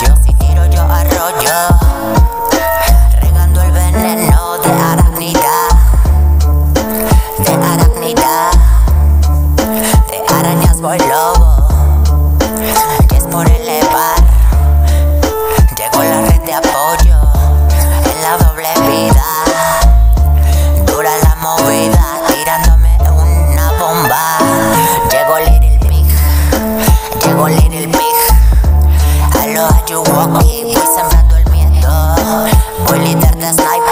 Yo si tiro, yo arroyo. Regando el veneno de arácnida. De arácnida. De arañas voy. Y siempre durmiendo. Bully tarde sniper.